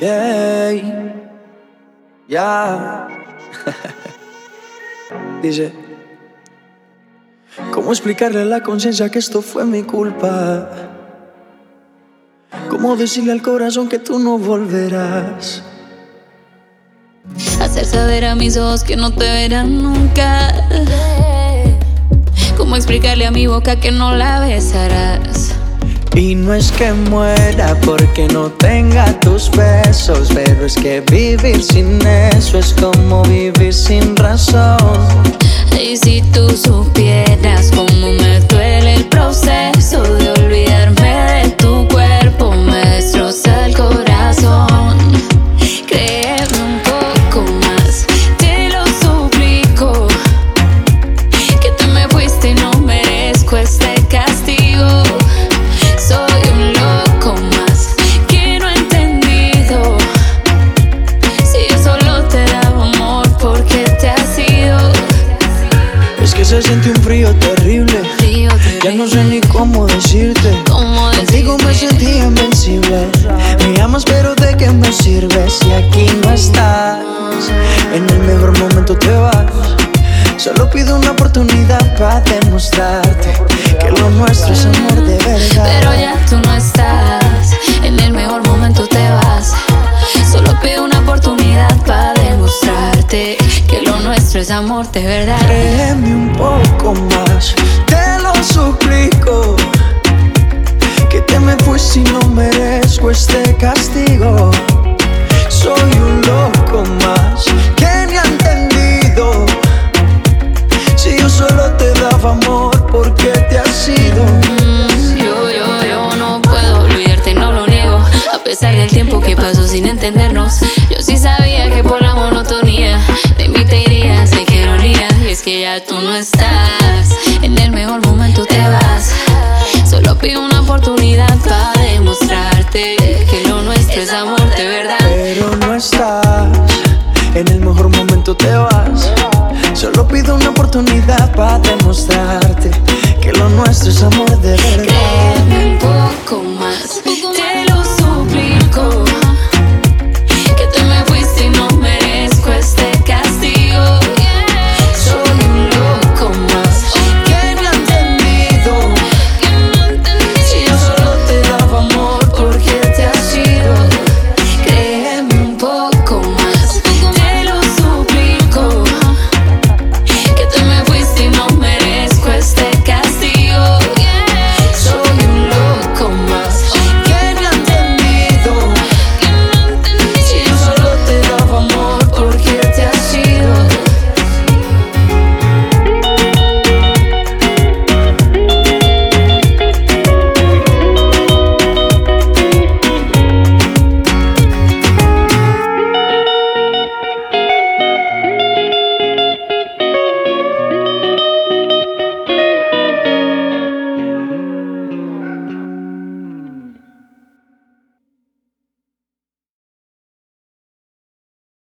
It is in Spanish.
Yeah. Ya. Dice. ¿Cómo explicarle a la conciencia que esto fue mi culpa? ¿Cómo decirle al corazón que tú no volverás? Hacer saber a mis ojos que no te verán nunca. ¿Cómo explicarle a mi boca que no la besarás? Y no es que muera porque no tenga tus besos, pero es que vivir sin eso es como vivir sin razón. Y si tú supieras cómo se siente un frío terrible. Frío, Ya no sé ni cómo decirte. ¿Cómo Contigo me sentí invencible. Me amas, pero ¿de qué me sirve si aquí no estás? En el mejor momento te vas. Solo pido una oportunidad para demostrarte que lo nuestro es amor es amor de verdad. Créeme un poco más, te lo suplico. Que te me fuiste y no merezco este castigo. Soy un loco más que ni ha entendido. Si yo solo te daba amor, ¿por qué te has ido? Mm, Yo, yo, yo no puedo olvidarte, no lo niego. A pesar del tiempo que pasó sin entendernos, tú no estás, en el mejor momento te vas. Solo pido una oportunidad para demostrarte que lo nuestro es amor de verdad. Pero no estás, en el mejor momento te vas. Solo pido una oportunidad para demostrarte que lo nuestro es amor